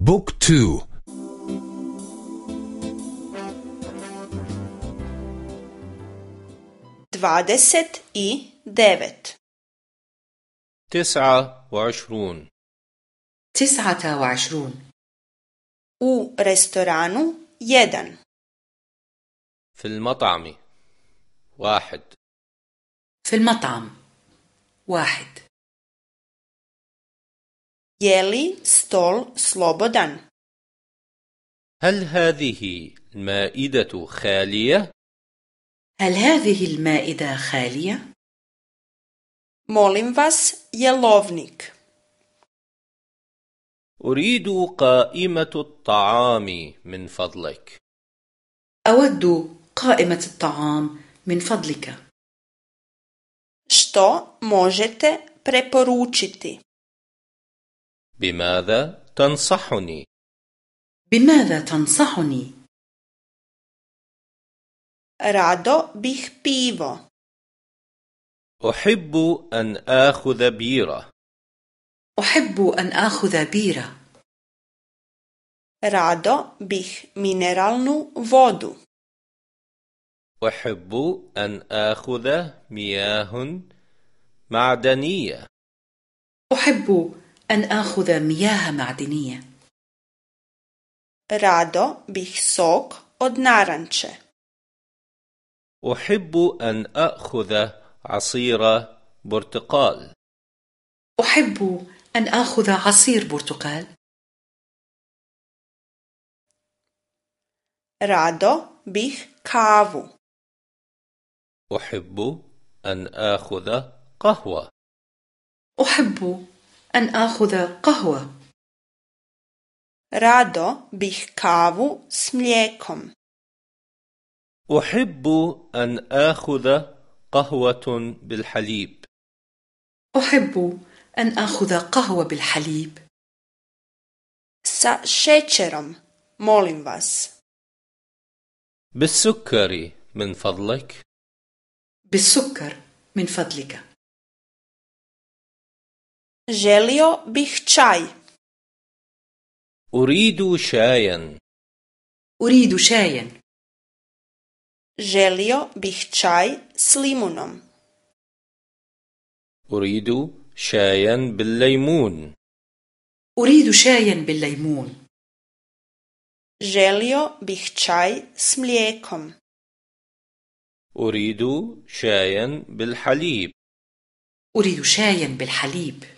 بوك تو. dvadeset i devet تسعة وعشرون. تسعة وعشرون. u restoranu jedan في المطعم. واحد. في المطعم. واحد. Je li stol slobodan? هل هذه المائدة خالية؟ هل هذه المائدة خالية؟ molim vas jelovnik أريد قائمة الطعام من فضلك. أود قائمة الطعام من فضلك. Što možete preporučiti? بماذا تنصحني؟ بماذا تنصحني؟ rado bih pivo أحب أن آخذ بيرة. أحب أن آخذ بيرة. rado bih mineralnu vodu أحب أن آخذ مياه معدنية. أحب أن آخذ مياه معدنية. rado bih sok od naranče أحب أن أخذ عصير برتقال. أحب أن آخذ عصير برتقال. rado bih kavu أحب أن آخذ قهوة. أحب أن آخذ قهوة. rado bih kavu s mlijekom أحب أن آخذ قهوة بالحليب. أحب أن آخذ قهوة بالحليب. Sa šećerom molim vas. بالسكر من فضلك. بالسكر من فضلك. Želio bih čaj. أريد شايا أريد شايا želio bih čaj s limunom. أريد شايا بالليمون أريد شايا بالليمون želio bih čaj s mlijekom. أريد شايا بالحليب أريد شايا بالحليب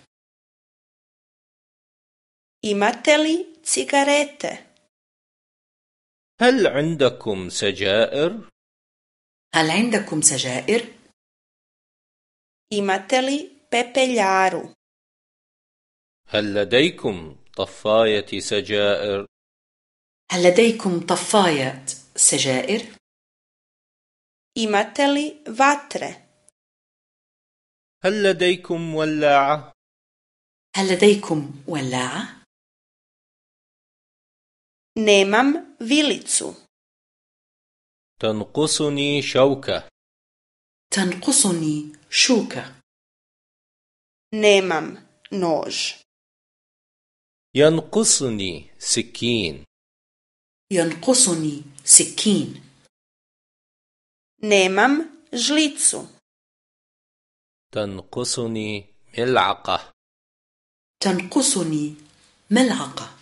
imate li cigarete هل عندكم سجائر؟ هل عندكم سجائر؟ imate li pepeljaru هل لديكم طفاية سجائر؟ هل لديكم طفاية سجائر؟ imate li vatre هل لديكم ولاعة؟ هل لديكم ولاعة؟ Nemam vilicu. تنقصني شوكة تنقصني شوكة nemam nož. ينقصني سكين ينقصني سكين nemam žlicu. تنقصني ملعقة تنقصني ملعقة